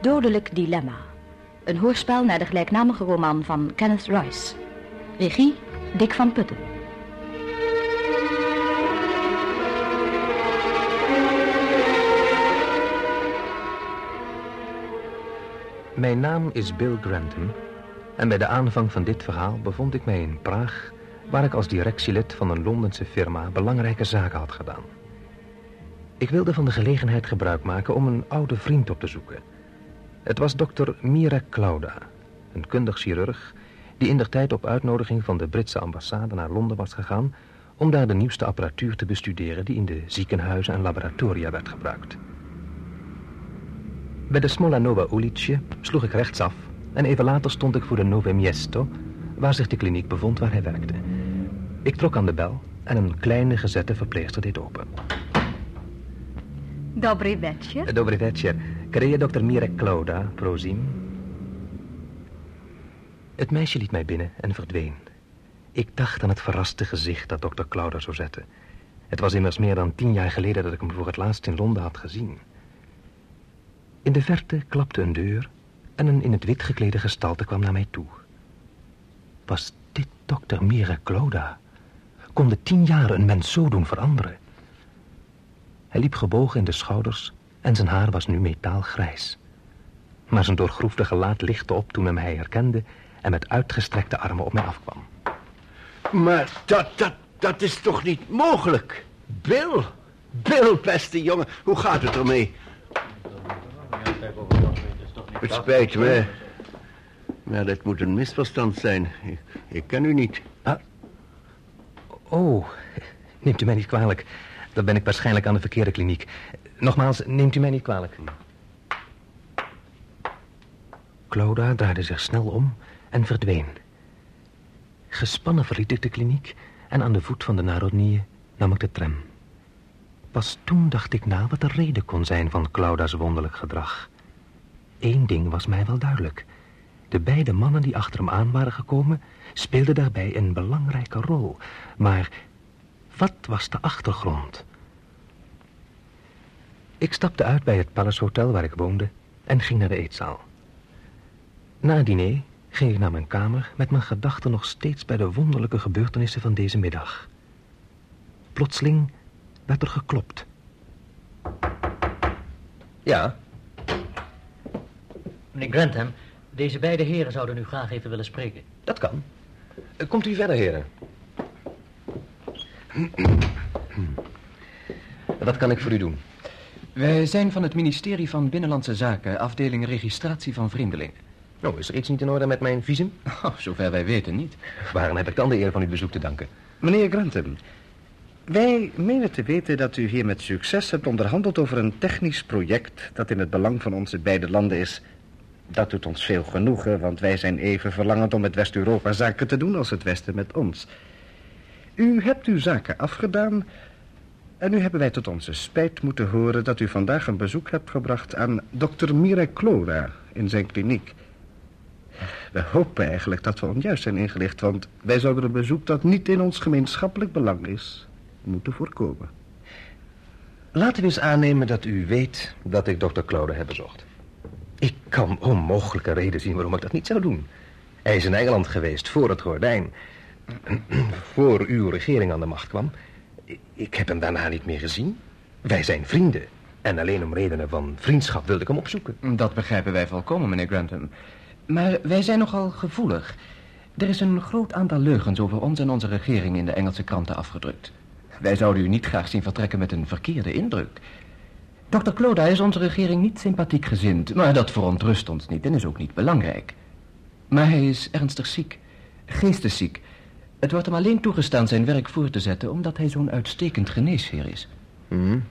Dodelijk Dilemma. Een hoorspel naar de gelijknamige roman van Kenneth Rice. Regie Dick van Putten. Mijn naam is Bill Grantham en bij de aanvang van dit verhaal bevond ik mij in Praag, waar ik als directielid van een Londense firma belangrijke zaken had gedaan. Ik wilde van de gelegenheid gebruik maken om een oude vriend op te zoeken. Het was dokter Mira Clauda, een kundig chirurg die in der tijd op uitnodiging van de Britse ambassade naar Londen was gegaan om daar de nieuwste apparatuur te bestuderen die in de ziekenhuizen en laboratoria werd gebruikt. Bij de Smolanova Ulice sloeg ik rechtsaf en even later stond ik voor de Nove Miesto, waar zich de kliniek bevond waar hij werkte. Ik trok aan de bel en een kleine gezette verpleegster deed open. Dobry wieczór. Dobry wieczór. Kreje dokter Mirek Klauda, prozim. Het meisje liet mij binnen en verdween. Ik dacht aan het verraste gezicht dat dokter Klauda zou zetten. Het was immers meer dan tien jaar geleden dat ik hem voor het laatst in Londen had gezien. In de verte klapte een deur en een in het wit geklede gestalte kwam naar mij toe. Was dit dokter Mira Klauda? Kon de tien jaren een mens zo doen veranderen? Hij liep gebogen in de schouders en zijn haar was nu metaalgrijs. Maar zijn doorgroefde gelaat lichtte op toen hij mij herkende en met uitgestrekte armen op mij afkwam. Maar dat, dat, dat is toch niet mogelijk? Bill, Bill, beste jongen, hoe gaat het ermee? Het spijt me. Maar dat moet een misverstand zijn. Ik, ik ken u niet. Ah. Oh, neemt u mij niet kwalijk. Dan ben ik waarschijnlijk aan de verkeerde kliniek. Nogmaals, neemt u mij niet kwalijk. Cloda draaide zich snel om en verdween. Gespannen verliet ik de kliniek en aan de voet van de Narodnie nam ik de tram. Pas toen dacht ik na wat de reden kon zijn van Clauda's wonderlijk gedrag. Eén ding was mij wel duidelijk. De beide mannen die achter hem aan waren gekomen... speelden daarbij een belangrijke rol. Maar wat was de achtergrond? Ik stapte uit bij het Palace Hotel waar ik woonde... en ging naar de eetzaal. Na het diner ging ik naar mijn kamer... met mijn gedachten nog steeds bij de wonderlijke gebeurtenissen van deze middag. Plotseling werd er geklopt. Ja, Meneer Grantham, deze beide heren zouden u graag even willen spreken. dat kan. Eh, Komt u verder, heren. Wat kan ik voor u doen? Wij zijn van het ministerie van Binnenlandse Zaken, afdeling registratie van vreemdelingen. Oh, is er iets niet in orde met mijn visum? Oh, zover wij weten niet. Waarom heb ik dan de eer van uw bezoek te danken? Meneer Grantham, wij menen te weten dat u hier met succes hebt onderhandeld over een technisch project dat in het belang van onze beide landen is. Dat doet ons veel genoegen, want wij zijn even verlangend om met West-Europa zaken te doen als het Westen met ons. U hebt uw zaken afgedaan en nu hebben wij tot onze spijt moeten horen dat u vandaag een bezoek hebt gebracht aan dokter Mirek Klora in zijn kliniek. We hopen eigenlijk dat we onjuist zijn ingelicht, want wij zouden een bezoek dat niet in ons gemeenschappelijk belang is, moeten voorkomen. Laten we eens aannemen dat u weet dat ik dokter Claude heb bezocht. Ik kan onmogelijke reden zien waarom ik dat niet zou doen. Hij is in Engeland geweest voor het gordijn. voor uw regering aan de macht kwam. Ik heb hem daarna niet meer gezien. Wij zijn vrienden. En alleen om redenen van vriendschap wilde ik hem opzoeken. Dat begrijpen wij volkomen, meneer Grantham. Maar wij zijn nogal gevoelig. Er is een groot aantal leugens over ons en onze regering in de Engelse kranten afgedrukt. Wij zouden u niet graag zien vertrekken met een verkeerde indruk. Dr. Cloda is onze regering niet sympathiek gezind, maar dat verontrust ons niet en is ook niet belangrijk. Maar hij is ernstig ziek, geestesziek. Het wordt hem alleen toegestaan zijn werk voor te zetten omdat hij zo'n uitstekend geneesheer is. Hmm.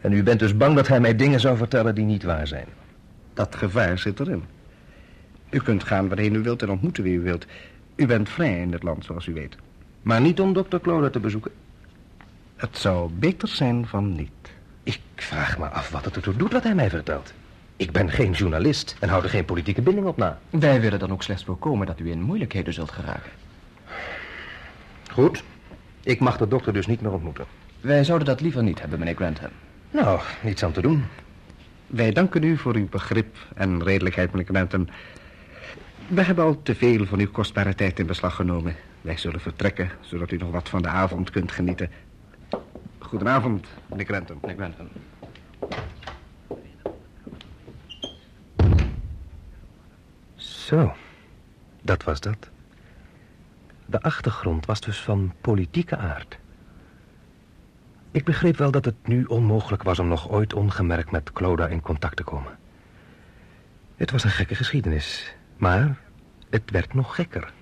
En u bent dus bang dat hij mij dingen zou vertellen die niet waar zijn? Dat gevaar zit erin. U kunt gaan waarheen u wilt en ontmoeten wie u wilt. U bent vrij in het land, zoals u weet. Maar niet om dokter Claude te bezoeken? Het zou beter zijn van niet. Ik vraag me af wat het ertoe doet wat hij mij vertelt. Ik ben geen journalist en hou er geen politieke binding op na. Wij willen dan ook slechts voorkomen dat u in moeilijkheden zult geraken. Goed. Ik mag de dokter dus niet meer ontmoeten. Wij zouden dat liever niet hebben, meneer Grantham. Nou, niets aan te doen. Wij danken u voor uw begrip en redelijkheid, meneer Grantham. We hebben al te veel van uw kostbare tijd in beslag genomen. Wij zullen vertrekken, zodat u nog wat van de avond kunt genieten. Goedenavond, meneer Grantham. Meneer Grantham. Zo, dat was dat. De achtergrond was dus van politieke aard. Ik begreep wel dat het nu onmogelijk was om nog ooit ongemerkt met Cloda in contact te komen. Het was een gekke geschiedenis, maar het werd nog gekker.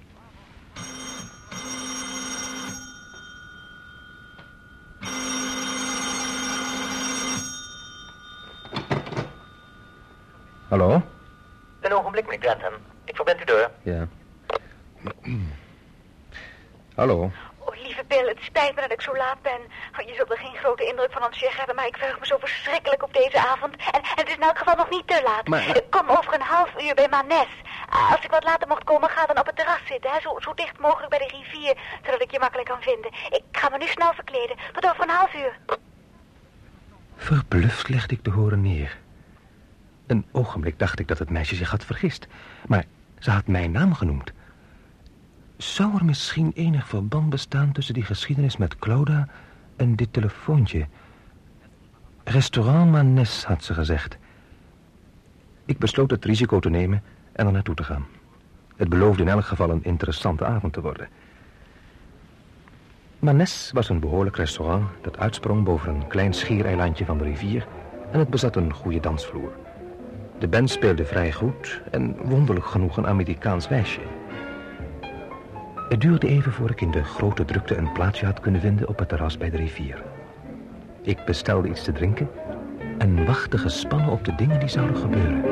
Hallo? Een ogenblik, meneer Grantham. Ik verbind u door. Ja. Hallo? Oh, lieve Bill, het spijt me dat ik zo laat ben. Oh, Je zult er geen grote indruk van ons hebben, maar ik verheug me zo verschrikkelijk op deze avond. En, en het is in elk geval nog niet te laat. Maar- Ik kom over een half uur bij Manes. Als ik wat later mocht komen, ga dan op het terras zitten. Hè? Zo, zo dicht mogelijk bij de rivier, zodat ik je makkelijk kan vinden. Ik ga me nu snel verkleden. Tot over een half uur. Verbluft legde ik de horen neer. Een ogenblik dacht ik dat het meisje zich had vergist. Maar ze had mijn naam genoemd. Zou er misschien enig verband bestaan tussen die geschiedenis met Cloda en dit telefoontje? Restaurant Manes, had ze gezegd. Ik besloot het risico te nemen en er naartoe te gaan. Het beloofde in elk geval een interessante avond te worden. Manes was een behoorlijk restaurant dat uitsprong boven een klein schiereilandje van de rivier en het bezat een goede dansvloer. De band speelde vrij goed en wonderlijk genoeg een Amerikaans wijsje. Het duurde even voor ik in de grote drukte een plaatsje had kunnen vinden op het terras bij de rivier. Ik bestelde iets te drinken en wachtte gespannen op de dingen die zouden gebeuren.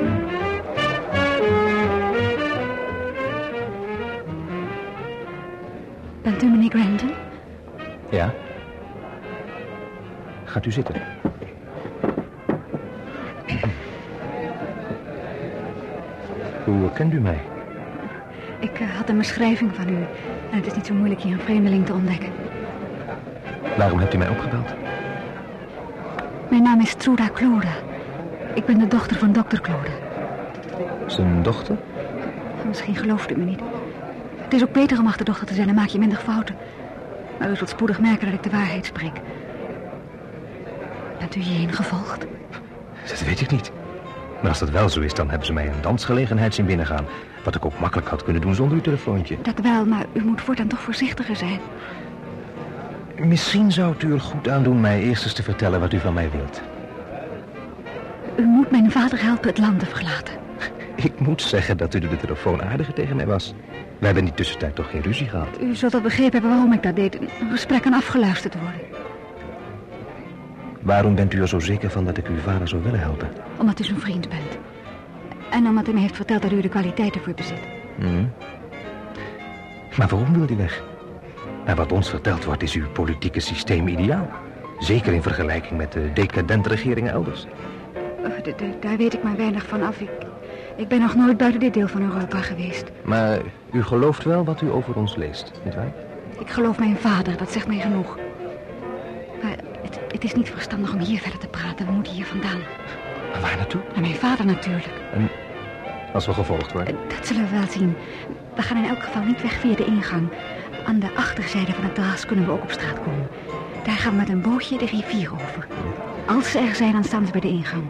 Bent u meneer Granton? Ja? Gaat u zitten. Hoe kent u mij? Ik eh, had een beschrijving van u. En het is niet zo moeilijk hier een vreemdeling te ontdekken. Waarom hebt u mij opgebeld? Mijn naam is Truda Cloda. Ik ben de dochter van dokter Cloda. Zijn dochter? Misschien gelooft u me niet. Het is ook beter om achterdochter te zijn, dan maak je minder fouten. Maar u zult spoedig merken dat ik de waarheid spreek. Bent u hierheen gevolgd? Dat weet ik niet. Maar als dat wel zo is, dan hebben ze mij een dansgelegenheid zien binnengaan. Wat ik ook makkelijk had kunnen doen zonder uw telefoontje. Dat wel, maar u moet voortaan toch voorzichtiger zijn. Misschien zou het u er goed aan doen mij eerst eens te vertellen wat u van mij wilt. U moet mijn vader helpen het land te verlaten. Ik moet zeggen dat u de telefoon aardiger tegen mij was. We hebben in die tussentijd toch geen ruzie gehad. U zult wel begrepen hebben waarom ik dat deed. Een gesprek kan afgeluisterd worden. Waarom bent u er zo zeker van dat ik uw vader zou willen helpen? Omdat u zijn vriend bent. En omdat hij me heeft verteld dat u de kwaliteiten voor bezit. Hm. Maar waarom wil hij weg? En wat ons verteld wordt is uw politieke systeem ideaal. Zeker in vergelijking met de decadente regeringen elders. D- daar weet ik maar weinig van af. Ik, ik ben nog nooit buiten dit deel van Europa geweest. Maar u gelooft wel wat u over ons leest, nietwaar? Ik geloof mijn vader, dat zegt mij genoeg. Maar het, het is niet verstandig om hier verder te praten. We moeten hier vandaan. Maar waar naartoe? Naar mijn vader natuurlijk. En als we gevolgd worden? Eh, Dat zullen we wel zien. We gaan in elk geval niet weg via de ingang. Aan de achterzijde van het terras kunnen we ook op straat komen. Daar gaan we met een bootje de rivier over. Als ze er zijn, dan staan ze bij de ingang.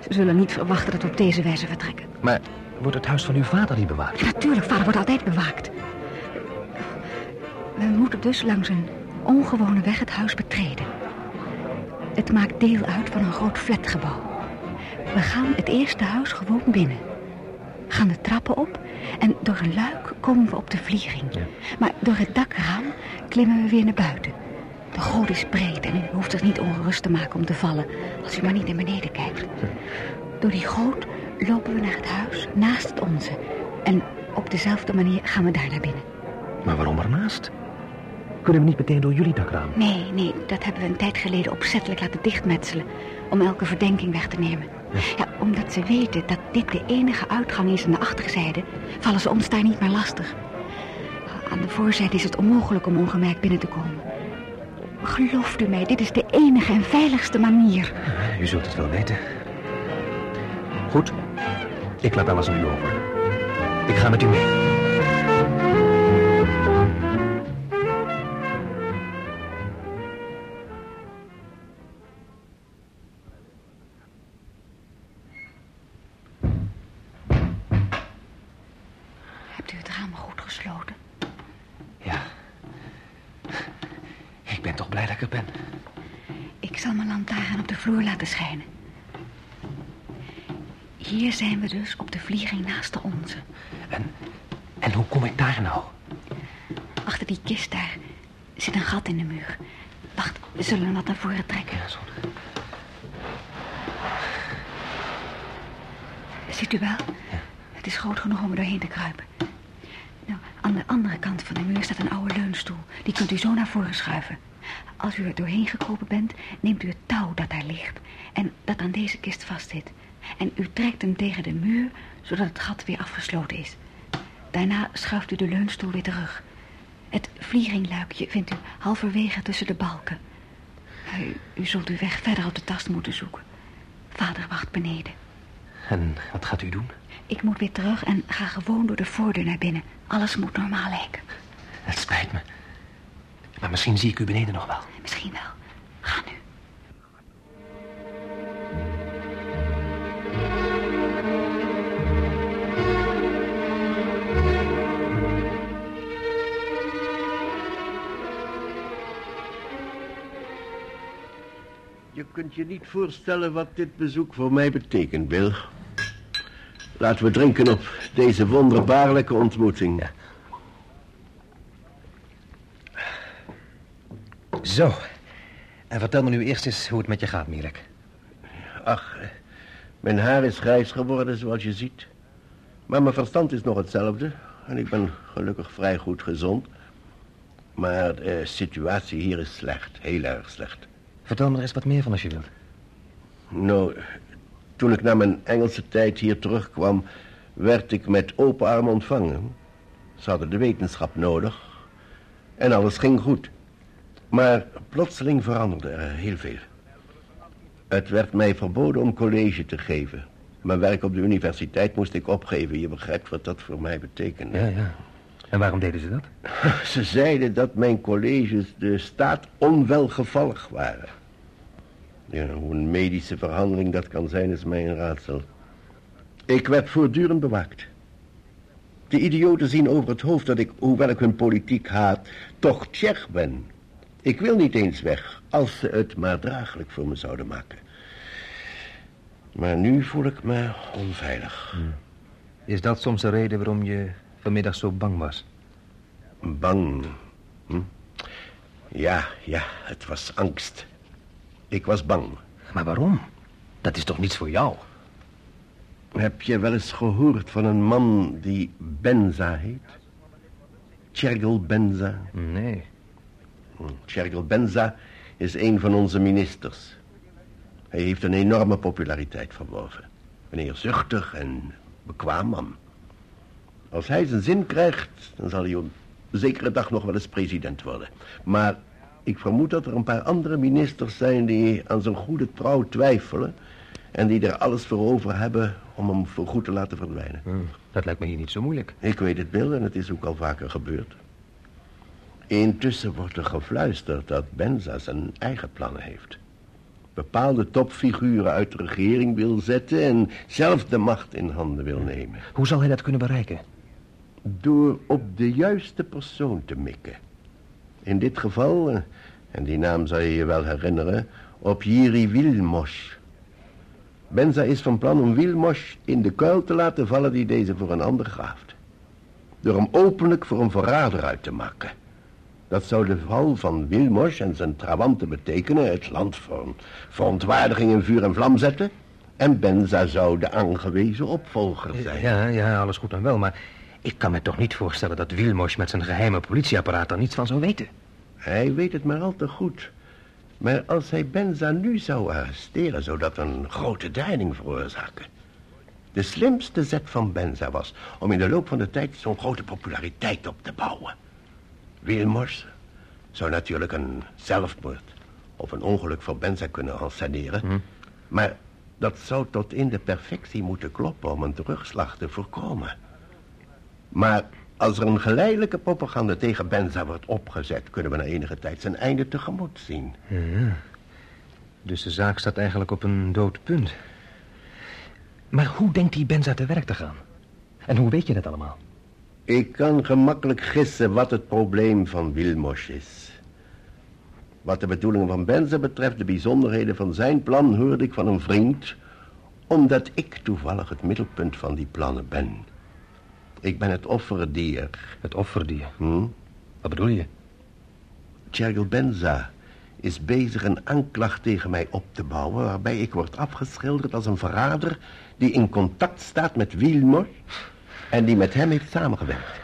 Ze zullen niet verwachten dat we op deze wijze vertrekken. Maar wordt het huis van uw vader niet bewaakt? Natuurlijk, vader wordt altijd bewaakt. We moeten dus langs een ongewone weg het huis betreden. Het maakt deel uit van een groot flatgebouw. We gaan het eerste huis gewoon binnen. Gaan de trappen op en door een luik komen we op de vliering. Maar door het dakraam klimmen we weer naar buiten. De goot is breed en u hoeft zich niet ongerust te maken om te vallen... als u maar niet naar beneden kijkt. Door die goot lopen we naar het huis naast het onze. En op dezelfde manier gaan we daar naar binnen. Maar waarom ernaast? Kunnen we niet meteen door jullie dakraam? Nee, nee, dat hebben we een tijd geleden opzettelijk laten dichtmetselen... om elke verdenking weg te nemen. Ja, omdat ze weten dat dit de enige uitgang is aan de achterzijde... vallen ze ons daar niet meer lastig. Aan de voorzijde is het onmogelijk om ongemerkt binnen te komen. Gelooft u mij, dit is de enige en veiligste manier. U zult het wel weten. Goed. Ik laat alles aan u over. Ik ga met u mee. We dus op de vlieging naast de onze. En, en hoe kom ik daar nou? Achter die kist daar zit een gat in de muur. Wacht, we zullen wat naar voren trekken. Ja, zo. Ziet u wel? Het is groot genoeg om er doorheen te kruipen. Nou, aan de andere kant van de muur staat een oude leunstoel. Die kunt u zo naar voren schuiven. Als u er doorheen gekropen bent, neemt u het touw dat daar ligt... en dat aan deze kist vastzit. En u trekt hem tegen de muur, zodat het gat weer afgesloten is. Daarna schuift u de leunstoel weer terug. Het vliegingluikje vindt u halverwege tussen de balken. U, u zult uw weg verder op de tast moeten zoeken. Vader wacht beneden. En wat gaat u doen? Ik moet weer terug en ga gewoon door de voordeur naar binnen. Alles moet normaal lijken. Het spijt me. Maar misschien zie ik u beneden nog wel. Misschien wel. Ga nu. Kunt je niet voorstellen wat dit bezoek voor mij betekent, Bill. Laten we drinken op deze wonderbaarlijke ontmoeting. Ja. Zo. En vertel me nu eerst eens hoe het met je gaat, Mirek. Ach, mijn haar is grijs geworden, zoals je ziet. Maar mijn verstand is nog hetzelfde. En ik ben gelukkig vrij goed gezond. Maar de situatie hier is slecht, heel erg slecht. Vertel me er eens wat meer van als je wilt. Nou, toen ik na mijn Engelse tijd hier terugkwam... werd ik met open armen ontvangen. Ze hadden de wetenschap nodig. En alles ging goed. Maar plotseling veranderde er heel veel. Het werd mij verboden om college te geven. Mijn werk op de universiteit moest ik opgeven. Je begrijpt wat dat voor mij betekende. Ja, ja. En waarom deden ze dat? Ze zeiden dat mijn colleges de staat onwelgevallig waren. Ja, hoe een medische verhandeling dat kan zijn, is mij een raadsel. Ik werd voortdurend bewaakt. De idioten zien over het hoofd dat ik, hoewel ik hun politiek haat, toch Tsjech ben. Ik wil niet eens weg, als ze het maar draaglijk voor me zouden maken. Maar nu voel ik me onveilig. Is dat soms de reden waarom je vanmiddag zo bang was? Bang. Hm? Ja, ja, het was angst. Ik was bang. Maar waarom? Dat is toch niets voor jou? Heb je wel eens gehoord van een man die Benza heet? Tjergel Benza. Nee. Tjergel Benza is een van onze ministers. Hij heeft een enorme populariteit verworven. Een eerzuchtig en bekwaam man. Als hij zijn zin krijgt, dan zal hij op een zekere dag nog wel eens president worden. Maar ik vermoed dat er een paar andere ministers zijn die aan zijn goede trouw twijfelen... en die er alles voor over hebben om hem voorgoed te laten verdwijnen. Hm, dat lijkt me hier niet zo moeilijk. Ik weet het, Bill, en het is ook al vaker gebeurd. Intussen wordt er gefluisterd dat Benza zijn eigen plannen heeft. Bepaalde topfiguren uit de regering wil zetten en zelf de macht in handen wil nemen. Hoe zal hij dat kunnen bereiken? Door op de juiste persoon te mikken. In dit geval, eh, en die naam zal je je wel herinneren, op Jiri Wilmos. Benza is van plan om Wilmos in de kuil te laten vallen die deze voor een ander graaft. Door hem openlijk voor een verrader uit te maken. Dat zou de val van Wilmos en zijn trawanten betekenen... het land een verontwaardiging in vuur en vlam zetten... en Benza zou de aangewezen opvolger zijn. Ja, ja, alles goed en wel, maar ik kan me toch niet voorstellen dat Wilmos met zijn geheime politieapparaat er niets van zou weten. Hij weet het maar al te goed. Maar als hij Benza nu zou arresteren, zou dat een grote deining veroorzaken. De slimste zet van Benza was om in de loop van de tijd zo'n grote populariteit op te bouwen. Wilmors zou natuurlijk een zelfmoord of een ongeluk voor Benza kunnen anseneren. Maar Dat zou tot in de perfectie moeten kloppen om een terugslag te voorkomen. Maar als er een geleidelijke propaganda tegen Benza wordt opgezet... kunnen we na enige tijd zijn einde tegemoet zien. Ja. Dus de zaak staat eigenlijk op een dood punt. Maar hoe denkt die Benza te werk te gaan? En hoe weet je dat allemaal? Ik kan gemakkelijk gissen wat het probleem van Wilmos is. Wat de bedoelingen van Benza betreft, de bijzonderheden van zijn plan... hoorde ik van een vriend, omdat ik toevallig het middelpunt van die plannen ben. Ik ben het offerdier. Het offerdier? Hm? Wat bedoel je? Tjergel Benza is bezig een aanklacht tegen mij op te bouwen... waarbij ik word afgeschilderd als een verrader... die in contact staat met Wilmos... en die met hem heeft samengewerkt.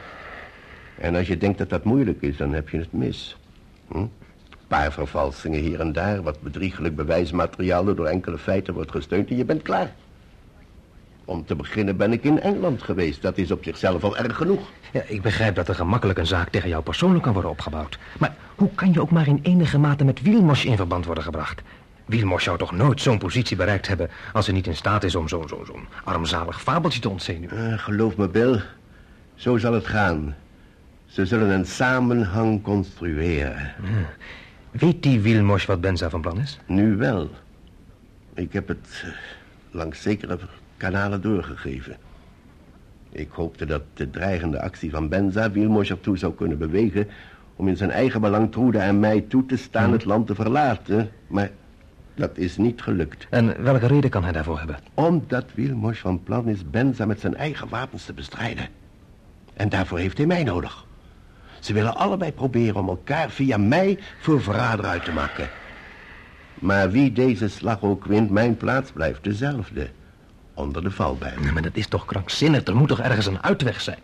En als je denkt dat dat moeilijk is, dan heb je het mis. Hm? Een paar vervalsingen hier en daar... wat bedriegelijk bewijsmateriaal door enkele feiten wordt gesteund... en je bent klaar. Om te beginnen ben ik in Engeland geweest. Dat is op zichzelf al erg genoeg. Ja, ik begrijp dat er gemakkelijk een zaak tegen jou persoonlijk kan worden opgebouwd. Maar hoe kan je ook maar in enige mate met Wielmos in verband worden gebracht? Wielmos zou toch nooit zo'n positie bereikt hebben... als hij niet in staat is om zo'n zo, zo'n armzalig fabeltje te ontzenuwen. Eh, geloof me, Bill. Zo zal het gaan. Ze zullen een samenhang construeren. Weet die Wielmos wat Benza van plan is? Nu wel. Ik heb het eh, langs zekere kanalen doorgegeven. Ik hoopte dat de dreigende actie van Benza Wielmos ertoe zou kunnen bewegen... om in zijn eigen belang Trude en mij toe te staan het land te verlaten. Maar dat is niet gelukt. En welke reden kan hij daarvoor hebben? Omdat Wielmos van plan is Benza met zijn eigen wapens te bestrijden. En daarvoor heeft hij mij nodig. Ze willen allebei proberen om elkaar via mij voor verrader uit te maken. Maar wie deze slag ook wint, mijn plaats blijft dezelfde. Onder de valbijl. Ja, maar dat is toch krankzinnig? Er moet toch ergens een uitweg zijn?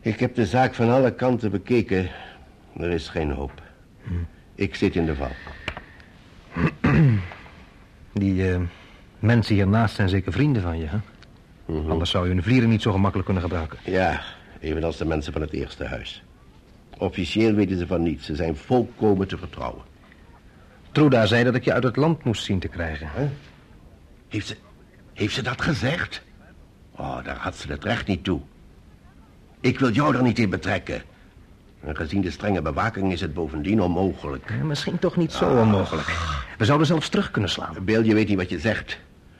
Ik heb de zaak van alle kanten bekeken. Er is geen hoop. Ik zit in de val. Die eh, mensen hiernaast zijn zeker vrienden van je, hè? Mhm. Anders zou je hun vlieren niet zo gemakkelijk kunnen gebruiken. Ja, evenals de mensen van het eerste huis. Officieel weten ze van niets. Ze zijn volkomen te vertrouwen. Truda zei dat ik je uit het land moest zien te krijgen. Heeft ze, heeft ze dat gezegd? Oh, daar had ze het recht niet toe. Ik wil jou er niet in betrekken. En gezien de strenge bewaking is het bovendien onmogelijk. Ja, misschien toch niet zo onmogelijk. We zouden zelfs terug kunnen slaan. Bill, je weet niet wat je zegt.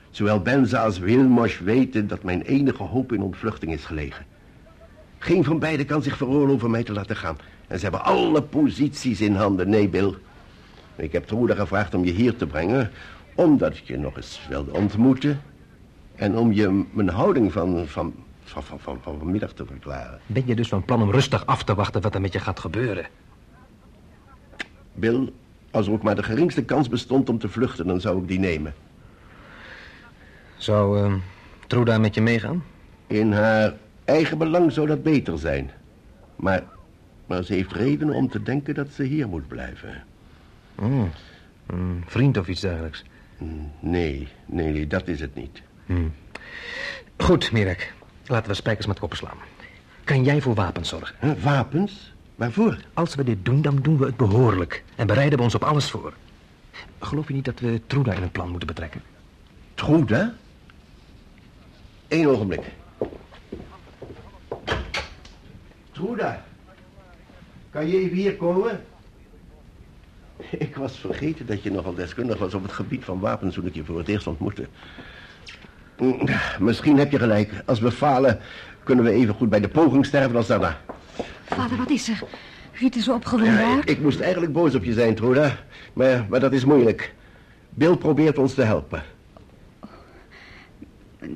Zowel Benza als Wilmos weten dat mijn enige hoop in ontvluchting is gelegen. Geen van beiden kan zich veroorloven mij te laten gaan. En ze hebben alle posities in handen. Nee, Bill. Ik heb Truda gevraagd om je hier te brengen... omdat ik je nog eens wilde ontmoeten... en om je mijn houding van, van, van, van, van, van vanmiddag te verklaren. Ben je dus van plan om rustig af te wachten wat er met je gaat gebeuren? Bill, als er ook maar de geringste kans bestond om te vluchten... dan zou ik die nemen. Zou uh, Truda met je meegaan? In haar eigen belang zou dat beter zijn. Maar, maar ze heeft redenen om te denken dat ze hier moet blijven. Oh, een vriend of iets dergelijks? Nee, nee, dat is het niet. Hmm. Goed, Mirek. Laten we spijkers met koppen slaan. Kan jij voor wapens zorgen? Huh, wapens? Waarvoor? Als we dit doen, dan doen we het behoorlijk. En bereiden we ons op alles voor. Geloof je niet dat we Truda in een plan moeten betrekken? Truda? Eén ogenblik. Truda, kan je even hier komen? Ik was vergeten dat je nogal deskundig was op het gebied van wapens toen ik je voor het eerst ontmoette. Mm, Misschien heb je gelijk. Als we falen, kunnen we even goed bij de poging sterven als daarna. Vader, wat is er? U ziet er zo opgewonden Ja, ik moest eigenlijk boos op je zijn, Truda. Maar, maar dat is moeilijk. Bill probeert ons te helpen.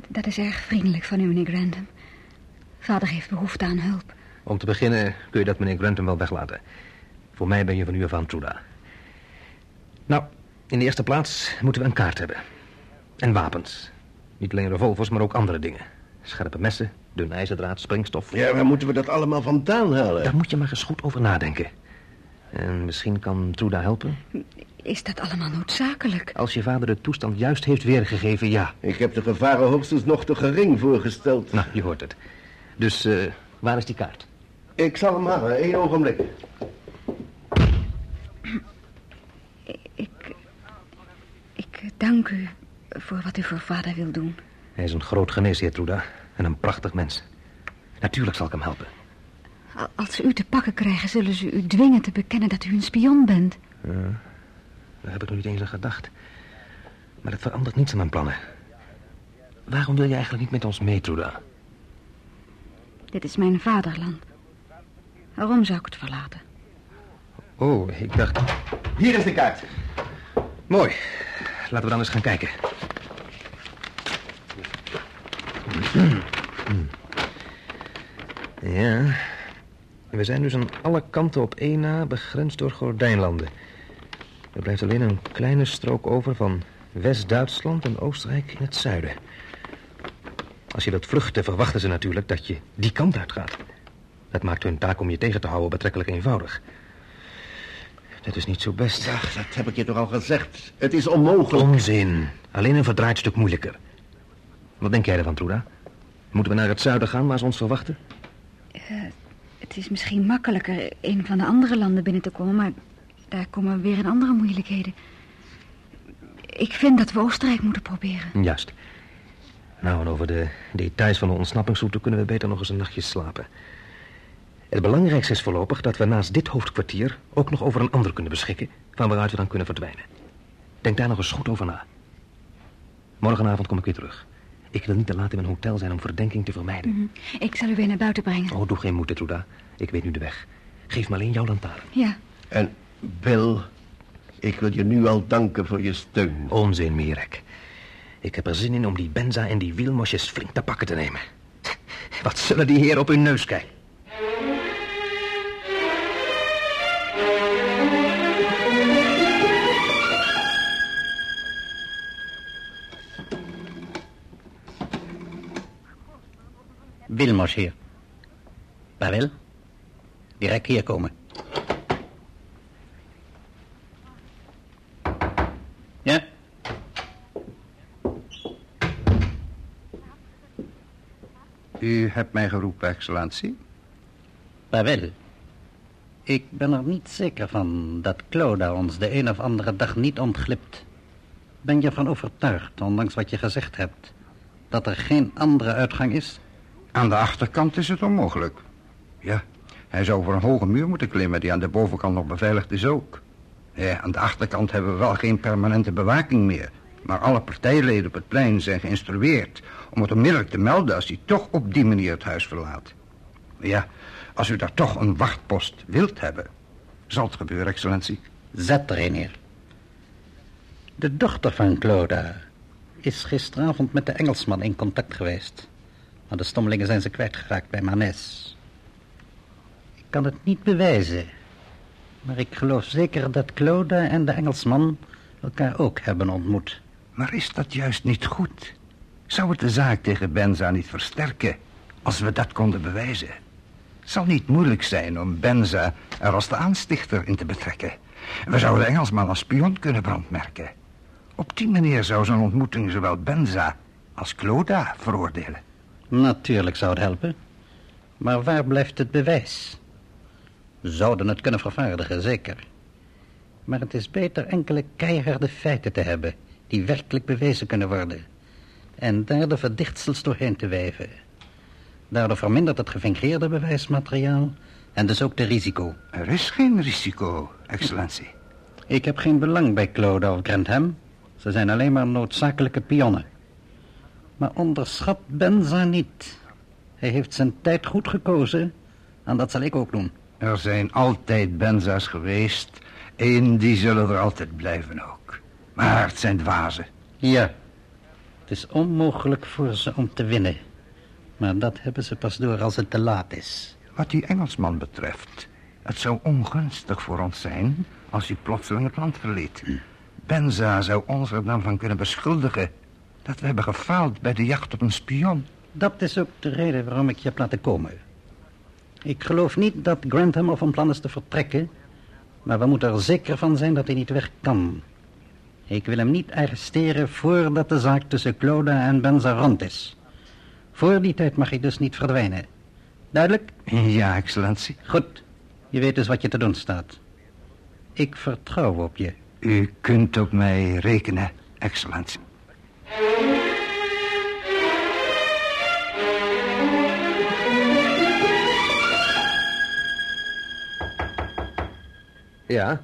Dat is erg vriendelijk van u, meneer Grantham. Vader heeft behoefte aan hulp. Om te beginnen kun je dat meneer Grantham wel weglaten. Voor mij ben je van nu af aan Truda. Nou, in de eerste plaats moeten we een kaart hebben. En wapens. Niet alleen revolvers, maar ook andere dingen. Scherpe messen, dun ijzerdraad, springstof. Ja, waar moeten we dat allemaal vandaan halen? Daar moet je maar eens goed over nadenken. En misschien kan Truda helpen. Is dat allemaal noodzakelijk? Als je vader de toestand juist heeft weergegeven, ja. Ik heb de gevaren hoogstens nog te gering voorgesteld. Nou, je hoort het. Dus eh, waar is die kaart? Ik zal hem halen, één ogenblik. Ik... Ik dank u, voor wat u voor vader wil doen. Hij is een groot geneesheer, Truda. En een prachtig mens. Natuurlijk zal ik hem helpen. Als ze u te pakken krijgen, zullen ze u dwingen te bekennen dat u een spion bent. Ja, daar heb ik nog niet eens aan gedacht. Maar dat verandert niets aan mijn plannen. Waarom wil je eigenlijk niet met ons mee, Truda? Dit is mijn vaderland. Waarom zou ik het verlaten? Oh, ik dacht... Hier is de kaart. Mooi. Laten we dan eens gaan kijken. Ja. We zijn dus aan alle kanten op één na begrensd door gordijnlanden. Er blijft alleen een kleine strook over van West-Duitsland en Oostenrijk in het zuiden. Als je wilt vluchten, verwachten ze natuurlijk dat je die kant uit gaat. Dat maakt hun taak om je tegen te houden betrekkelijk eenvoudig. Dat is niet zo best. Ach, dat heb ik je toch al gezegd. Het is onmogelijk. Onzin. Alleen een verdraaid stuk moeilijker. Wat denk jij ervan, Truda? Moeten we naar het zuiden gaan waar ze ons verwachten? Het is misschien makkelijker een van de andere landen binnen te komen, maar daar komen we weer in andere moeilijkheden. Ik vind dat we Oostenrijk moeten proberen. Juist. Nou, en over de details van de ontsnappingsroute kunnen we beter nog eens een nachtje slapen. Het belangrijkste is voorlopig dat we naast dit hoofdkwartier ook nog over een ander kunnen beschikken, van waaruit we dan kunnen verdwijnen. Denk daar nog eens goed over na. Morgenavond kom ik weer terug. Ik wil niet te laat in mijn hotel zijn om verdenking te vermijden. Mhm. Ik zal u weer naar buiten brengen. Oh, doe geen moeite, Truda. Ik weet nu de weg. Geef me alleen jouw lantaarn. Ja, En Bill, ik wil je nu al danken voor je steun. Onzin, Mirek. Ik heb er zin in om die Benza en die wielmosjes flink te pakken te nemen. Wat zullen die heren op hun neus kijken? Wilmos hier. Pavel? Direct hier komen. Ja? U hebt mij geroepen, excellentie. Pavel. Ik ben er niet zeker van dat Cloda ons de een of andere dag niet ontglipt. Ben je ervan overtuigd, ondanks wat je gezegd hebt, dat er geen andere uitgang is? Aan de achterkant is het onmogelijk. Ja, hij zou over een hoge muur moeten klimmen die aan de bovenkant nog beveiligd is ook. Ja, aan de achterkant hebben we wel geen permanente bewaking meer. Maar alle partijleden op het plein zijn geïnstrueerd om het onmiddellijk te melden als hij toch op die manier het huis verlaat. Ja, als u daar toch een wachtpost wilt hebben, zal het gebeuren, excellentie. Zet er een neer. De dochter van Cloda is gisteravond met de Engelsman in contact geweest. Maar de stommelingen zijn ze kwijtgeraakt bij Manes. Ik kan het niet bewijzen. Maar ik geloof zeker dat Cloda en de Engelsman elkaar ook hebben ontmoet. Maar is dat juist niet goed? Zou het de zaak tegen Benza niet versterken als we dat konden bewijzen? Het zal niet moeilijk zijn om Benza er als de aanstichter in te betrekken. We zouden de Engelsman als spion kunnen brandmerken. Op die manier zou zo'n ontmoeting zowel Benza als Cloda veroordelen. Natuurlijk zou het helpen. Maar waar blijft het bewijs? We zouden het kunnen vervaardigen, zeker. Maar het is beter enkele keiharde feiten te hebben... die werkelijk bewezen kunnen worden. En daar de verdichtsels doorheen te wijven. Daardoor vermindert het gefingeerde bewijsmateriaal... en dus ook de risico. Er is geen risico, excellentie. Ik heb geen belang bij Claude of Grantham. Ze zijn alleen maar noodzakelijke pionnen. Maar onderschat Benza niet. Hij heeft zijn tijd goed gekozen... en dat zal ik ook doen. Er zijn altijd Benza's geweest... en die zullen er altijd blijven ook. Maar het zijn dwazen. Ja, het is onmogelijk voor ze om te winnen. Maar dat hebben ze pas door als het te laat is. Wat die Engelsman betreft... het zou ongunstig voor ons zijn... als hij plotseling het land verliet. Benza zou ons er dan van kunnen beschuldigen... dat we hebben gefaald bij de jacht op een spion. Dat is ook de reden waarom ik je heb laten komen. Ik geloof niet dat Grantham of van plan is te vertrekken... maar we moeten er zeker van zijn dat hij niet weg kan. Ik wil hem niet arresteren voordat de zaak tussen Cloda en Benza rond is. Voor die tijd mag hij dus niet verdwijnen. Duidelijk? Ja, excellentie. Goed. Je weet dus wat je te doen staat. Ik vertrouw op je. U kunt op mij rekenen, excellentie. Ja?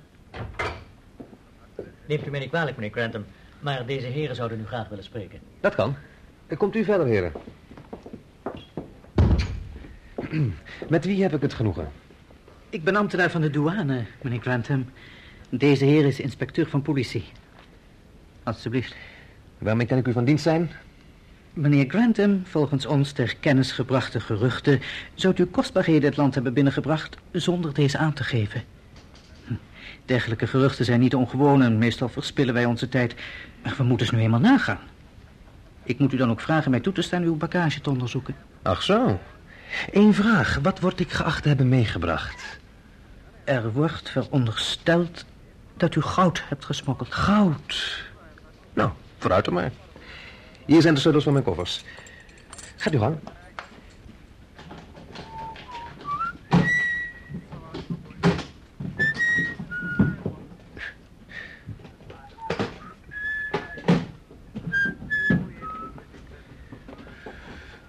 Neemt u mij niet kwalijk, meneer Grantham, maar deze heren zouden u graag willen spreken. Dat kan. Komt u verder, heren. Met wie heb ik het genoegen? Ik ben ambtenaar van de douane, meneer Grantham. Deze heer is inspecteur van politie. Alsjeblieft. Waarmee kan ik u van dienst zijn? Meneer Grantham, volgens ons ter kennis gebrachte geruchten... zou u kostbaarheden het land hebben binnengebracht zonder deze aan te geven. Dergelijke geruchten zijn niet ongewoon en meestal verspillen wij onze tijd. Maar we moeten ze nu eenmaal nagaan. Ik moet u dan ook vragen mij toe te staan uw bagage te onderzoeken. Ach zo. Eén vraag. Wat wordt ik geacht te hebben meegebracht? Er wordt verondersteld dat u goud hebt gesmokkeld. Goud? Nou, vooruit dan maar. Hier zijn de sleutels van mijn koffers. Gaat u gang.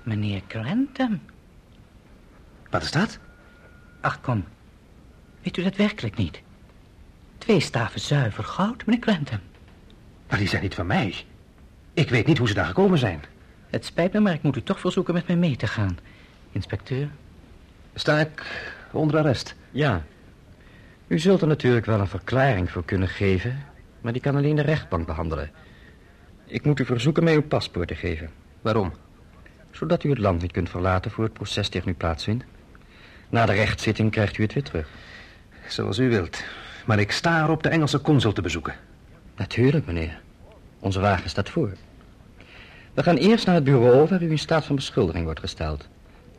Meneer Grantham. Wat is dat? Ach, kom. Werkelijk niet? Twee staven zuiver goud, meneer Grantham. Maar die zijn niet van mij. Ik weet niet hoe ze daar gekomen zijn. Het spijt me, maar ik moet u toch verzoeken met mij mee te gaan. Inspecteur? Sta ik onder arrest? Ja. U zult er natuurlijk wel een verklaring voor kunnen geven... maar die kan alleen de rechtbank behandelen. Ik moet u verzoeken mij uw paspoort te geven. Waarom? Zodat u het land niet kunt verlaten voor het proces tegen u plaatsvindt. Na de rechtszitting krijgt u het weer terug. Zoals u wilt. Maar ik sta erop de Engelse consul te bezoeken. Natuurlijk, meneer. Onze wagen staat voor. We gaan eerst naar het bureau waar u in staat van beschuldiging wordt gesteld.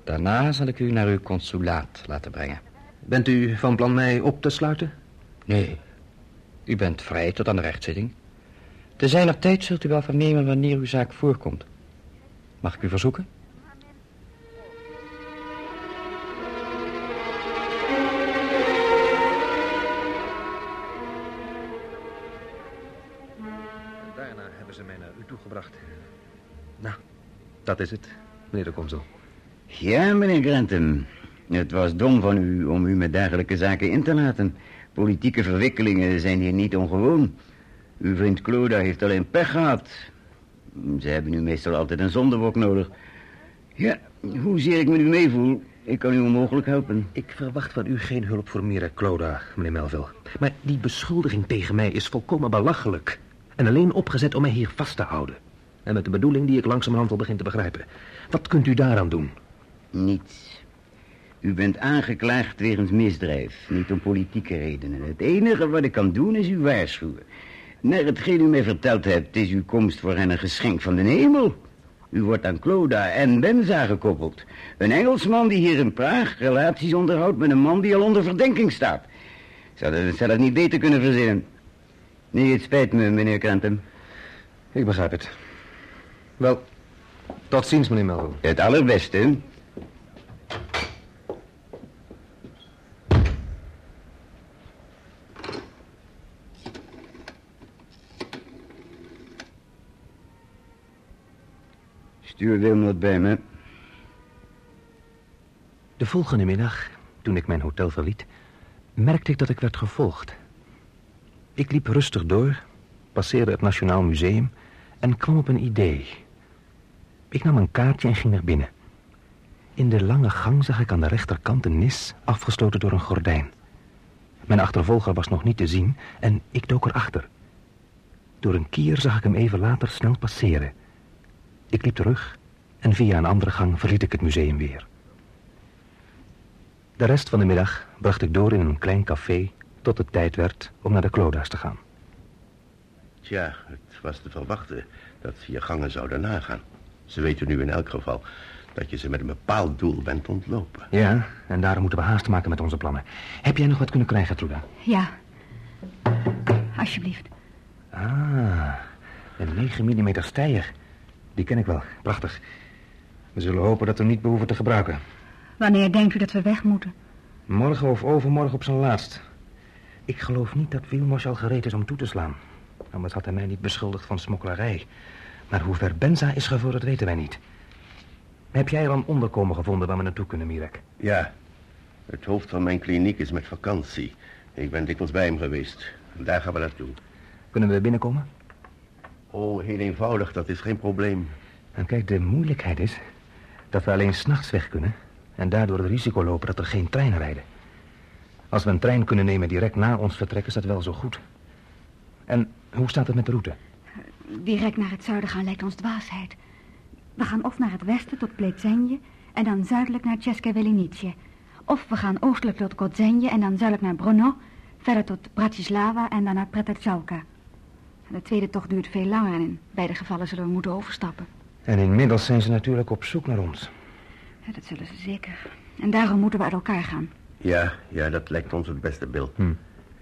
Daarna zal ik u naar uw consulaat laten brengen. Bent u van plan mij op te sluiten? Nee. U bent vrij tot aan de rechtszitting. Te zijner tijd zult u wel vernemen wanneer uw zaak voorkomt. Mag ik u verzoeken? Daarna hebben ze mij naar u toegebracht. Nou, dat is het, meneer de consul. Ja, meneer Grantham. Het was dom van u om u met dergelijke zaken in te laten. Politieke verwikkelingen zijn hier niet ongewoon. Uw vriend Cloda heeft alleen pech gehad. Ze hebben nu meestal altijd een zondebok nodig. Ja, hoezeer ik met u meevoel, ik kan u onmogelijk helpen. Ik verwacht van u geen hulp voor Mira Cloda, meneer Melville. Maar die beschuldiging tegen mij is volkomen belachelijk. En alleen opgezet om mij hier vast te houden. En met de bedoeling die ik langzamerhand al begin te begrijpen. Wat kunt u daaraan doen? Niets. U bent aangeklaagd wegens misdrijf, niet om politieke redenen. Het enige wat ik kan doen is u waarschuwen. Naar hetgeen u mij verteld hebt, is uw komst voor hen een geschenk van de hemel. U wordt aan Cloda en Benza gekoppeld. Een Engelsman die hier in Praag relaties onderhoudt met een man die al onder verdenking staat. Zou dat, dat niet beter kunnen verzinnen? Nee, het spijt me, meneer Grantham. Ik begrijp het. Wel, tot ziens, meneer Melville. Het allerbeste. Stuur Wilmot bij me. De volgende middag, toen ik mijn hotel verliet, merkte ik dat ik werd gevolgd. Ik liep rustig door, passeerde het Nationaal Museum en kwam op een idee. Ik nam een kaartje en ging naar binnen. In de lange gang zag ik aan de rechterkant een nis, afgesloten door een gordijn. Mijn achtervolger was nog niet te zien en ik dook erachter. Door een kier zag ik hem even later snel passeren. Ik liep terug en via een andere gang verliet ik het museum weer. De rest van de middag bracht ik door in een klein café tot het tijd werd om naar de Cloda's te gaan. Tja, het was te verwachten dat ze je gangen zouden nagaan. Ze weten nu in elk geval dat je ze met een bepaald doel bent ontlopen. Ja, en daarom moeten we haast maken met onze plannen. Heb jij nog wat kunnen krijgen, Truda? Ja. Alsjeblieft. Ah, een 9 mm steiger. Die ken ik wel. Prachtig. We zullen hopen dat we hem niet behoeven te gebruiken. Wanneer denkt u dat we weg moeten? Morgen of overmorgen op zijn laatst. Ik geloof niet dat Wilmos al gereed is om toe te slaan. Anders had hij mij niet beschuldigd van smokkelarij. Maar hoe ver Benza is gevorderd, weten wij niet. Heb jij al een onderkomen gevonden waar we naartoe kunnen, Mirek? Ja, het hoofd van mijn kliniek is met vakantie. Ik ben dikwijls bij hem geweest. Daar gaan we naartoe. Kunnen we binnenkomen? Oh, heel eenvoudig, dat is geen probleem. En kijk, de moeilijkheid is dat we alleen s'nachts weg kunnen... en daardoor het risico lopen dat er geen treinen rijden. Als we een trein kunnen nemen direct na ons vertrek is dat wel zo goed. En hoe staat het met de route? Direct naar het zuiden gaan lijkt ons dwaasheid. We gaan of naar het westen tot Pleetzenje... en dan zuidelijk naar Velinice. Of we gaan oostelijk tot Kodzenje en dan zuidelijk naar Brno... verder tot Bratislava en dan naar Pretetsauka. De tweede tocht duurt veel langer en in beide gevallen zullen we moeten overstappen. En inmiddels zijn ze natuurlijk op zoek naar ons. Ja, dat zullen ze zeker. En daarom moeten we uit elkaar gaan. Ja, ja, dat lijkt ons het beste, Bill. Hm.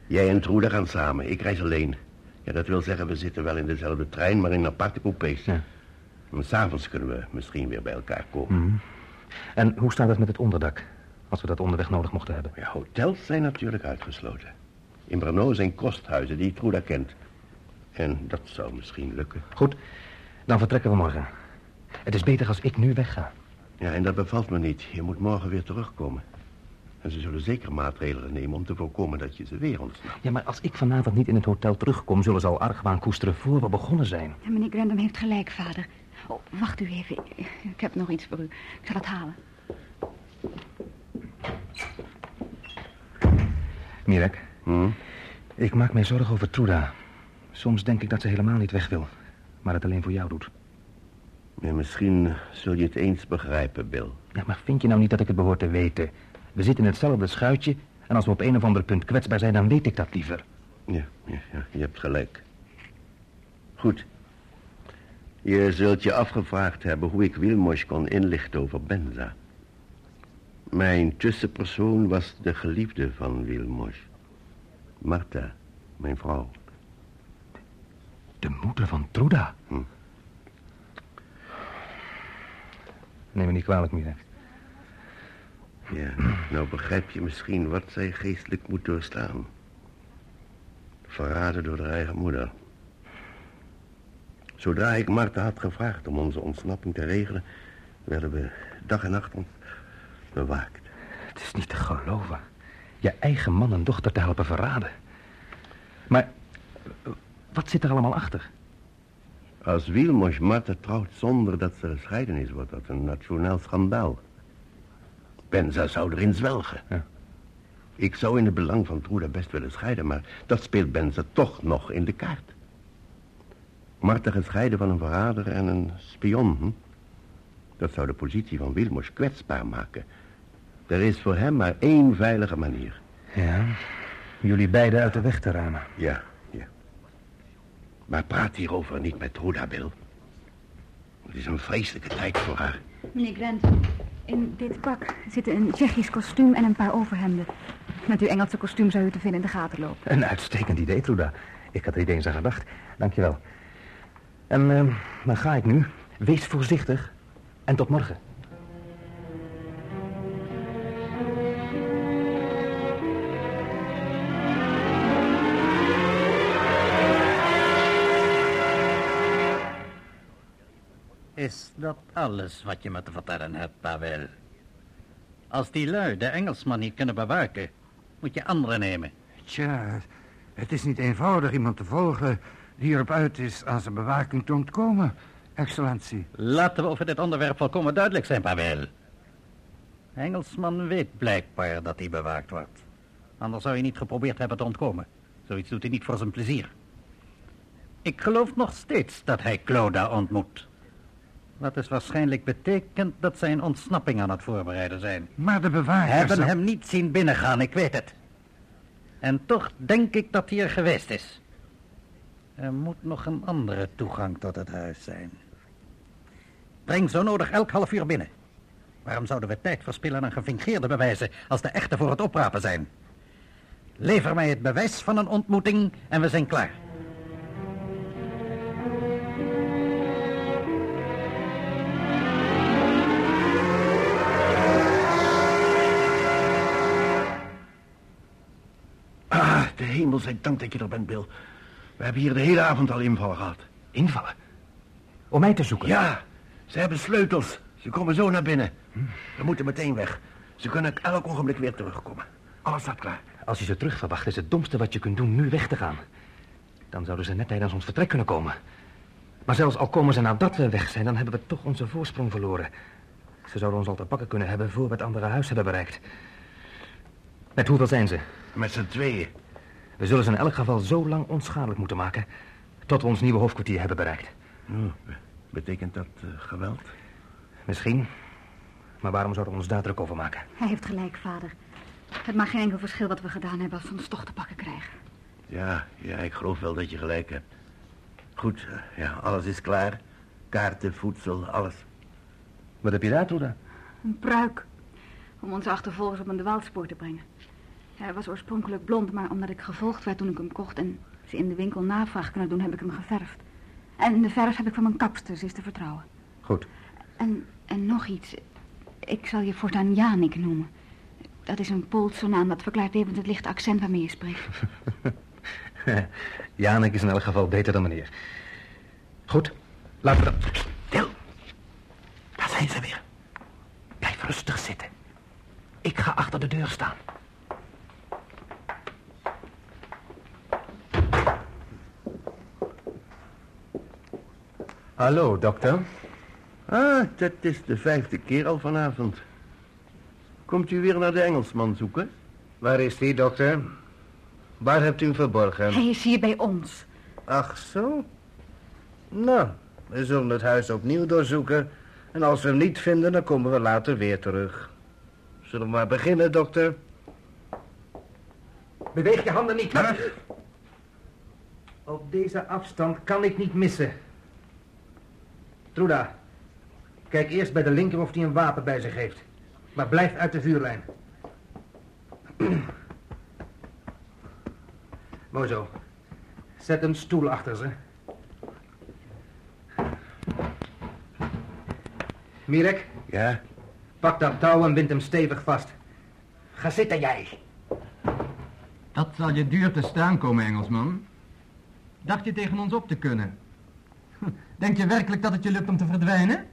Jij en Troeda gaan samen, ik reis alleen. Ja, dat wil zeggen, we zitten wel in dezelfde trein, maar in aparte coupés. Ja. En s'avonds kunnen we misschien weer bij elkaar komen. Hm. En hoe staat het met het onderdak? Als we dat onderweg nodig mochten hebben. Ja, hotels zijn natuurlijk uitgesloten. In Brno zijn kosthuizen die Troeda kent. En dat zou misschien lukken. Goed, dan vertrekken we morgen. Het is beter als ik nu wegga. Ja, en dat bevalt me niet. Je moet morgen weer terugkomen. En ze zullen zeker maatregelen nemen om te voorkomen dat je ze weer ontsnapt. Ja, maar als ik vanavond niet in het hotel terugkom... zullen ze al argwaan koesteren voor we begonnen zijn. En meneer Grandam heeft gelijk, vader. Oh, wacht u even. Ik heb nog iets voor u. Ik zal het halen. Mirek, Hm? ik maak mij zorgen over Truda. Soms denk ik dat ze helemaal niet weg wil. Maar het alleen voor jou doet. Ja, misschien zul je het eens begrijpen, Bill. Ja, maar vind je nou niet dat ik het behoor te weten? We zitten in hetzelfde schuitje... en als we op een of ander punt kwetsbaar zijn, dan weet ik dat liever. Ja, ja, ja, je hebt gelijk. Goed. Je zult je afgevraagd hebben hoe ik Wilmos kon inlichten over Benza. Mijn tussenpersoon was de geliefde van Wilmos. Martha, mijn vrouw. De moeder van Truda. Hm. Neem me niet kwalijk, Mirek. Ja, nou begrijp je misschien wat zij geestelijk moet doorstaan. Verraden door haar eigen moeder. Zodra ik Martha had gevraagd om onze ontsnapping te regelen... werden we dag en nacht bewaakt. Het is niet te geloven. Je eigen man en dochter te helpen verraden. Maar wat zit er allemaal achter? Als Wilmos Martha trouwt zonder dat ze gescheiden is... wordt dat een nationaal schandaal. Benza zou erin zwelgen. Ja. Ik zou in het belang van Truda best willen scheiden... maar dat speelt Benza toch nog in de kaart. Martha gescheiden van een verrader en een spion... Hm? Dat zou de positie van Wilmos kwetsbaar maken. Er is voor hem maar één veilige manier. Ja, jullie beiden uit de weg te ruimen. Ja, ja. Maar praat hierover niet met Truda, Bill. Het is een vreselijke tijd voor haar. Meneer Grant, in dit pak zitten een Tsjechisch kostuum en een paar overhemden. Met uw Engelse kostuum zou u te vinden in de gaten lopen. Een uitstekend idee, Truda. Ik had er niet eens aan gedacht. Dankjewel. En dan ga ik nu. Wees voorzichtig. En tot morgen. Is dat alles wat je me te vertellen hebt, Pavel? Als die lui de Engelsman niet kunnen bewaken, moet je anderen nemen. Tja, het is niet eenvoudig iemand te volgen die erop uit is aan zijn bewaking te ontkomen, excellentie. Laten we over dit onderwerp volkomen duidelijk zijn, Pavel. Engelsman weet blijkbaar dat hij bewaakt wordt. Anders zou hij niet geprobeerd hebben te ontkomen. Zoiets doet hij niet voor zijn plezier. Ik geloof nog steeds dat hij Cloda ontmoet. Wat is waarschijnlijk betekent dat zij een ontsnapping aan het voorbereiden zijn. Maar de bewakers... Hebben hem niet zien binnengaan, ik weet het. En toch denk ik dat hij er geweest is. Er moet nog een andere toegang tot het huis zijn. Breng zo nodig elk half uur binnen. Waarom zouden we tijd verspillen aan gefingeerde bewijzen als de echte voor het oprapen zijn? Lever mij het bewijs van een ontmoeting en we zijn klaar. Hemel zij dank dat je er bent, Bill. We hebben hier de hele avond al invallen gehad. Invallen? Om mij te zoeken? Ja, ze hebben sleutels. Ze komen zo naar binnen. We moeten meteen weg. Ze kunnen elk ogenblik weer terugkomen. Alles staat klaar. Als je ze terug verwacht, is het domste wat je kunt doen nu weg te gaan. Dan zouden ze net tijdens ons vertrek kunnen komen. Maar zelfs al komen ze nadat we weg zijn, dan hebben we toch onze voorsprong verloren. Ze zouden ons al te pakken kunnen hebben voor we het andere huis hebben bereikt. Met hoeveel zijn ze? Met z'n tweeën. We zullen ze in elk geval zo lang onschadelijk moeten maken... tot we ons nieuwe hoofdkwartier hebben bereikt. Oh, betekent dat uh, geweld? Misschien. Maar waarom zouden we ons daar druk over maken? Hij heeft gelijk, vader. Het maakt geen enkel verschil wat we gedaan hebben als we ons toch te pakken krijgen. Ja, ja, ik geloof wel dat je gelijk hebt. Goed, uh, ja, alles is klaar. Kaarten, voedsel, alles. Wat heb je daar, Toeda? Een pruik. Om onze achtervolgers op een dwaalspoor te brengen. Hij was oorspronkelijk blond, maar omdat ik gevolgd werd toen ik hem kocht... en ze in de winkel navraag kunnen doen, heb ik hem geverfd. En de verf heb ik van mijn kapster, ze is te vertrouwen. Goed. En, en nog iets. Ik zal je voortaan Janik noemen. Dat is een Poolse naam, dat verklaart even het lichte accent waarmee je spreekt. Janik is in elk geval beter dan meneer. Goed, laten we dan... Stil. Daar zijn ze weer. Blijf rustig zitten. Ik ga achter de deur staan. Hallo, dokter. Ah, dat is de vijfde keer al vanavond. Komt u weer naar de Engelsman zoeken? Waar is die, dokter? Waar hebt u hem verborgen? Hij is hier bij ons. Ach, zo? Nou, we zullen het huis opnieuw doorzoeken. En als we hem niet vinden, dan komen we later weer terug. Zullen we maar beginnen, dokter? Beweeg je handen niet. Huh? Op deze afstand kan ik niet missen. Truda, kijk eerst bij de linker of hij een wapen bij zich heeft. Maar blijf uit de vuurlijn. Mooi zo. Zet een stoel achter ze. Mirek? Ja? Pak dat touw en bind hem stevig vast. Ga zitten, jij. Dat zal je duur te staan komen, Engelsman. Dacht je tegen ons op te kunnen? Denk je werkelijk dat het je lukt om te verdwijnen?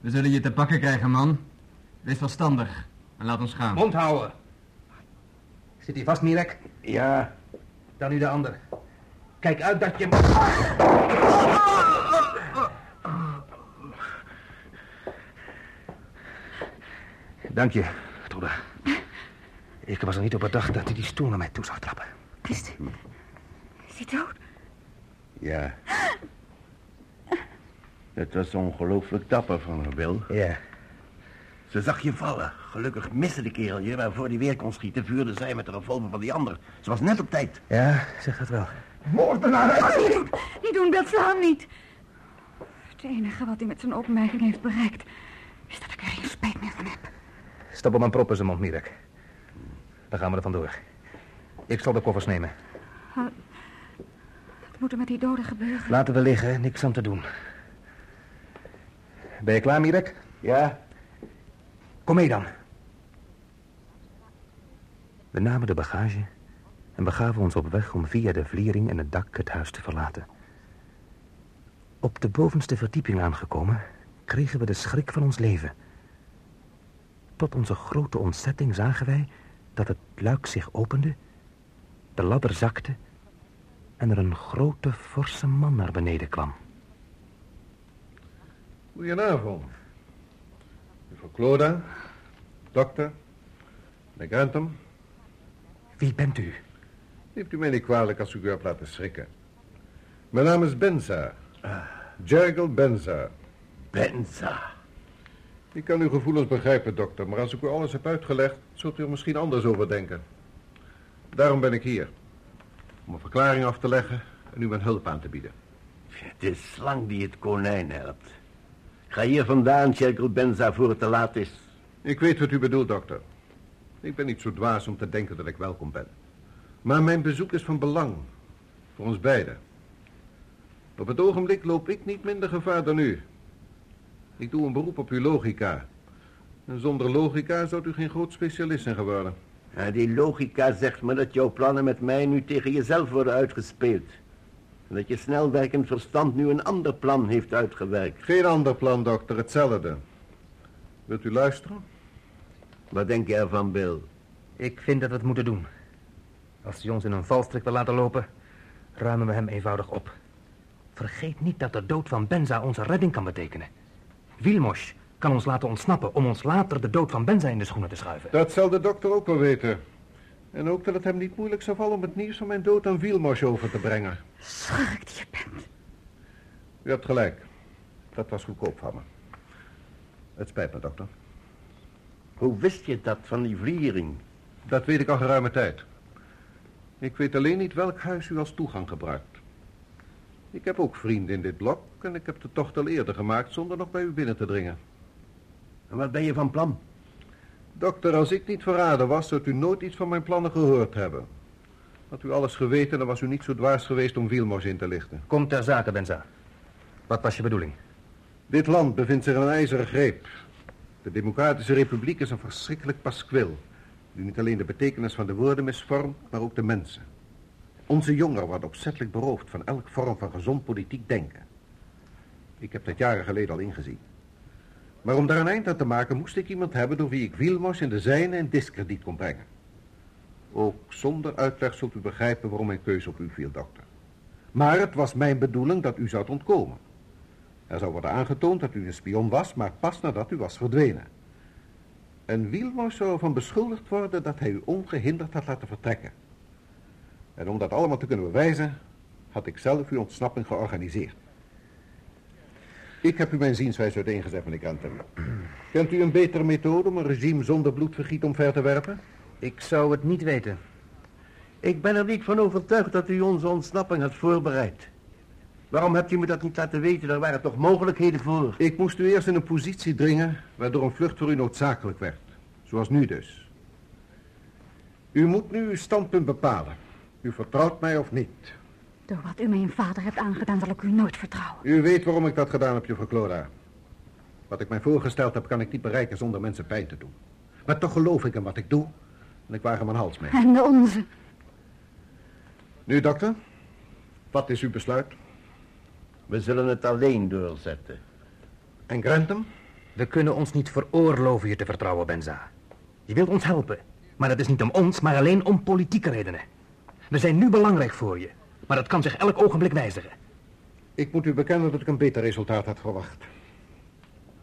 We zullen je te pakken krijgen, man. Wees verstandig en laat ons gaan. Mond houden. Zit hij vast, Mirek? Ja. Dan nu de ander. Kijk uit dat je... Dank je, Truda. Ik was er niet op bedacht dat hij die stoel naar mij toe zou trappen. Is, is hij dood? Ja. Het was ongelooflijk dapper van haar, Bill. Ja. Ze zag je vallen. Gelukkig miste de kerel je, maar voor die weer kon schieten... vuurde zij met de revolver van die ander. Ze was net op tijd. Ja, zeg dat wel. Moordenaar! Niet, niet doen, Bill, sla hem niet. Het enige wat hij met zijn opmerking heeft bereikt... is dat ik er geen spijt meer van heb. Stap op een prop in zijn mond, Mirek. Dan gaan we er vandoor. Ik zal de koffers nemen. Wat moet er met die doden gebeuren? Laten we liggen, niks aan te doen. Ben je klaar, Mirek? Ja. Kom mee dan. We namen de bagage en begaven ons op weg om via de vliering en het dak het huis te verlaten. Op de bovenste verdieping aangekomen, kregen we de schrik van ons leven. Tot onze grote ontzetting zagen wij dat het luik zich opende, de ladder zakte en er een grote, forse man naar beneden kwam. Goedenavond. Mevrouw Cloda, dokter, meneer Grantham. Wie bent u? Neemt u mij niet kwalijk als ik u heb laten schrikken. Mijn naam is Benza. Jergel Benza. Benza. Ik kan uw gevoelens begrijpen, dokter, maar als ik u alles heb uitgelegd, zult u er misschien anders over denken. Daarom ben ik hier. Om een verklaring af te leggen en u mijn hulp aan te bieden. Het is slang die het konijn helpt. Ga hier vandaan, Benza, voor het te laat is. Ik weet wat u bedoelt, dokter. Ik ben niet zo dwaas om te denken dat ik welkom ben. Maar mijn bezoek is van belang. Voor ons beiden. Op het ogenblik loop ik niet minder gevaar dan u. Ik doe een beroep op uw logica. En zonder logica zou u geen groot specialist zijn geworden. Ja, die logica zegt me dat jouw plannen met mij nu tegen jezelf worden uitgespeeld. En dat je snelwerkend verstand nu een ander plan heeft uitgewerkt. Geen ander plan, dokter, hetzelfde. Wilt u luisteren? Wat denk je ervan, Bill? Ik vind dat we het moeten doen. Als hij ons in een valstrik wil laten lopen, ruimen we hem eenvoudig op. Vergeet niet dat de dood van Benza onze redding kan betekenen. Wilmos kan ons laten ontsnappen om ons later de dood van Benza in de schoenen te schuiven. Dat zal de dokter ook wel weten. En ook dat het hem niet moeilijk zou vallen om het nieuws van mijn dood aan Wielmos over te brengen. Schurk die je bent. U hebt gelijk. Dat was goedkoop van me. Het spijt me, dokter. Hoe wist je dat van die vliering? Dat weet ik al geruime tijd. Ik weet alleen niet welk huis u als toegang gebruikt. Ik heb ook vrienden in dit blok en ik heb de tocht al eerder gemaakt zonder nog bij u binnen te dringen. En wat ben je van plan? Dokter, als ik niet verraden was, zou u nooit iets van mijn plannen gehoord hebben. Had u alles geweten, dan was u niet zo dwaas geweest om Wielmos in te lichten. Kom ter zake, Benza. Wat was je bedoeling? Dit land bevindt zich in een ijzeren greep. De Democratische Republiek is een verschrikkelijk paskwil... die niet alleen de betekenis van de woorden misvormt, maar ook de mensen. Onze jongeren worden opzettelijk beroofd van elk vorm van gezond politiek denken. Ik heb dat jaren geleden al ingezien. Maar om daar een eind aan te maken moest ik iemand hebben door wie ik Wielmos in de zijne in diskrediet kon brengen. Ook zonder uitleg zult u begrijpen waarom mijn keuze op u viel, dokter. Maar het was mijn bedoeling dat u zou ontkomen. Er zou worden aangetoond dat u een spion was, maar pas nadat u was verdwenen. En Wielmos zou ervan beschuldigd worden dat hij u ongehinderd had laten vertrekken. En om dat allemaal te kunnen bewijzen, had ik zelf uw ontsnapping georganiseerd. Ik heb u mijn zienswijze uiteengezet, meneer Grantham. Kent u een betere methode om een regime zonder bloedvergiet omver te werpen? Ik zou het niet weten. Ik ben er niet van overtuigd dat u onze ontsnapping had voorbereid. Waarom hebt u me dat niet laten weten? Er waren toch mogelijkheden voor? Ik moest u eerst in een positie dringen waardoor een vlucht voor u noodzakelijk werd. Zoals nu dus. U moet nu uw standpunt bepalen. U vertrouwt mij of niet. Door wat u mijn vader hebt aangedaan, zal ik u nooit vertrouwen. U weet waarom ik dat gedaan heb, juffrouw Cloda. Wat ik mij voorgesteld heb, kan ik niet bereiken zonder mensen pijn te doen. Maar toch geloof ik in wat ik doe. En ik wagen mijn hals mee. En de onze. Nu, dokter. Wat is uw besluit? We zullen het alleen doorzetten. En Grantham? We kunnen ons niet veroorloven je te vertrouwen, Benza. Je wilt ons helpen. Maar dat is niet om ons, maar alleen om politieke redenen. We zijn nu belangrijk voor je. Maar dat kan zich elk ogenblik wijzigen. Ik moet u bekennen dat ik een beter resultaat had verwacht.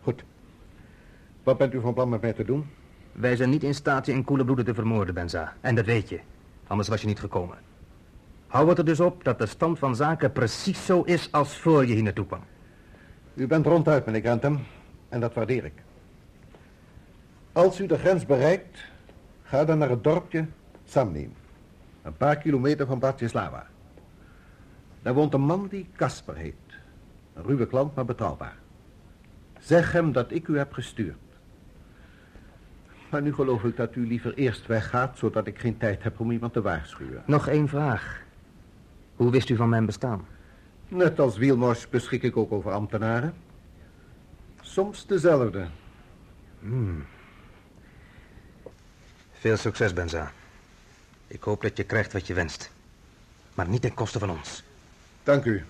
Goed. Wat bent u van plan met mij te doen? Wij zijn niet in staat je in koele bloeden te vermoorden, Benza. En dat weet je. Anders was je niet gekomen. Hou het er dus op dat de stand van zaken precies zo is als voor je hier naartoe kwam. U bent ronduit, meneer Grantham. En dat waardeer ik. Als u de grens bereikt, ga dan naar het dorpje Samnim. Een paar kilometer van Bratislava. Daar woont een man die Kasper heet. Een ruwe klant, maar betrouwbaar. Zeg hem dat ik u heb gestuurd. Maar nu geloof ik dat u liever eerst weggaat, zodat ik geen tijd heb om iemand te waarschuwen. Nog één vraag. Hoe wist u van mijn bestaan? Net als Wielmors beschik ik ook over ambtenaren. Soms dezelfde. Hmm. Veel succes, Benza. Ik hoop dat je krijgt wat je wenst. Maar niet ten koste van ons. Dank u.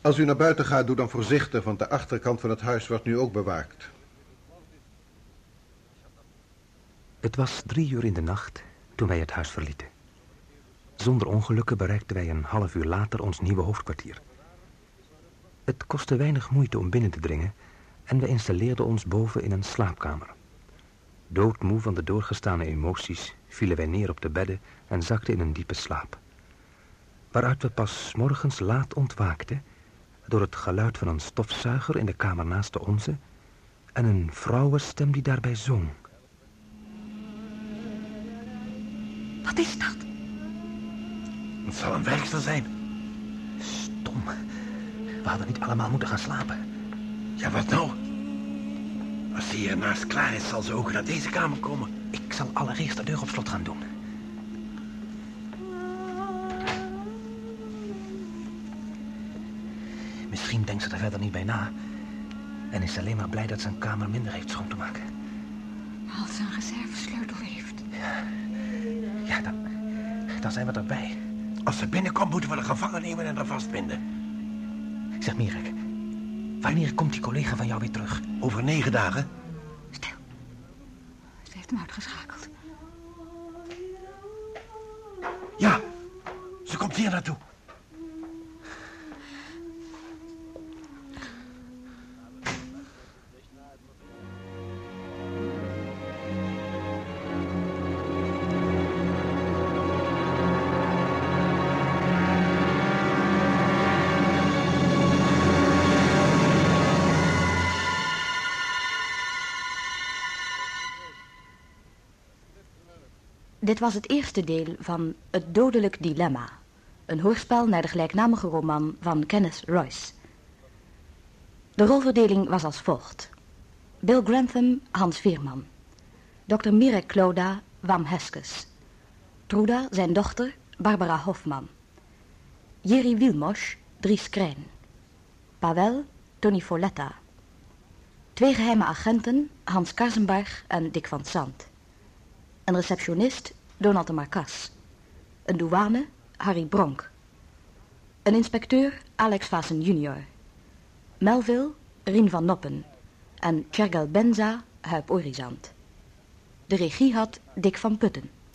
Als u naar buiten gaat, doe dan voorzichtig, want de achterkant van het huis wordt nu ook bewaakt. Het was drie uur in de nacht toen wij het huis verlieten. Zonder ongelukken bereikten wij een half uur later ons nieuwe hoofdkwartier. Het kostte weinig moeite om binnen te dringen en we installeerden ons boven in een slaapkamer. Doodmoe van de doorgestane emoties vielen wij neer op de bedden en zakten in een diepe slaap. Waaruit we pas morgens laat ontwaakten door het geluid van een stofzuiger in de kamer naast de onze en een vrouwenstem die daarbij zong. Wat is dat? Het zal een werkster zijn. Stom. We hadden niet allemaal moeten gaan slapen. Ja, wat nou? Als ze hier naast klaar is, zal ze ook naar deze kamer komen. Ik zal allereerst de deur op slot gaan doen. Misschien denkt ze er verder niet bij na. En is ze alleen maar blij dat ze een kamer minder heeft schoon te maken. Als ze een reservesleutel heeft. Ja, ja dan, dan zijn we erbij. Als ze binnenkomt, moeten we de gevangen nemen en er vastbinden. Zeg, Mirek, wanneer komt die collega van jou weer terug? Over negen dagen. Ze heeft hem uitgeschakeld. Komt hier naartoe. Was het eerste deel van Het Dodelijk Dilemma. Een hoorspel naar de gelijknamige roman van Kenneth Royce. De rolverdeling was als volgt. Bill Grantham, Hans Veerman. Dr. Mirek Kloda, Wam Heskes. Truda, zijn dochter, Barbara Hofman. Jerry Wilmos, Dries Krijn. Pavel, Tony Folletta. Twee geheime agenten, Hans Karsenbarg en Dick van Sant. Een receptionist, Donald de Marcas. Een douane, Harry Bronk. Een inspecteur, Alex Vassen junior. Melville, Rien van Noppen. En Tjergel Benza, Huip Orizant. De regie had Dick van Putten.